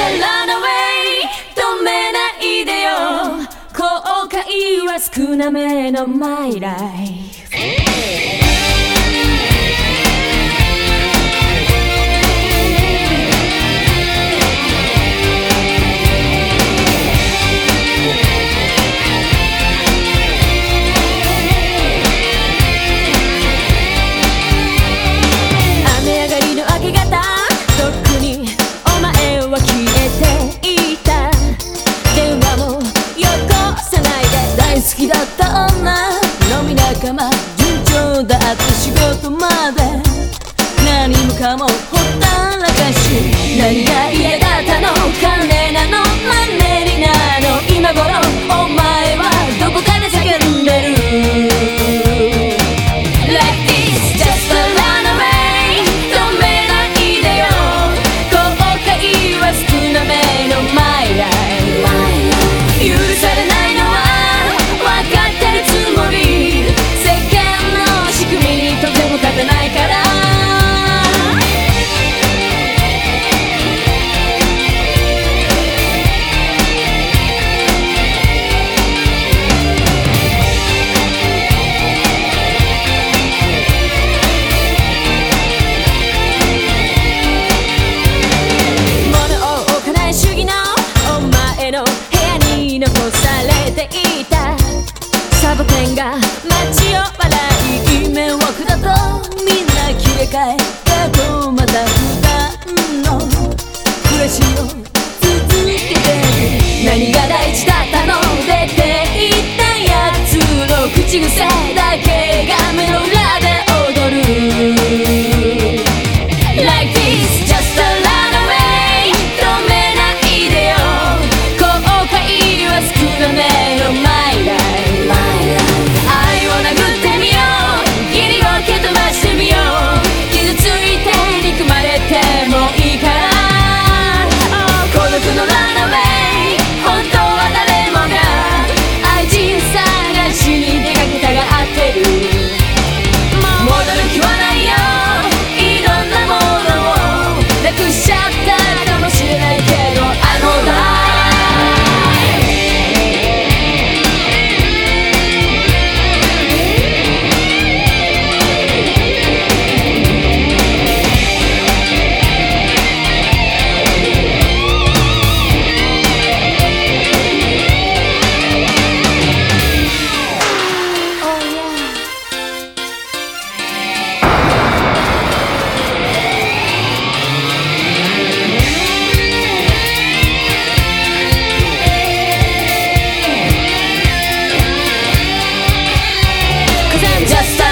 run away 止めないでよ。後悔は少なめの my life 女飲み仲間順調だって仕事まで。何もかも残されていた。サボテンが街を笑い夢を砕とみんな切れ替えたとまた普段の。暮らしを続けて何が大事だったの？出て行ったやつの口癖だけが目の裏で踊る。just a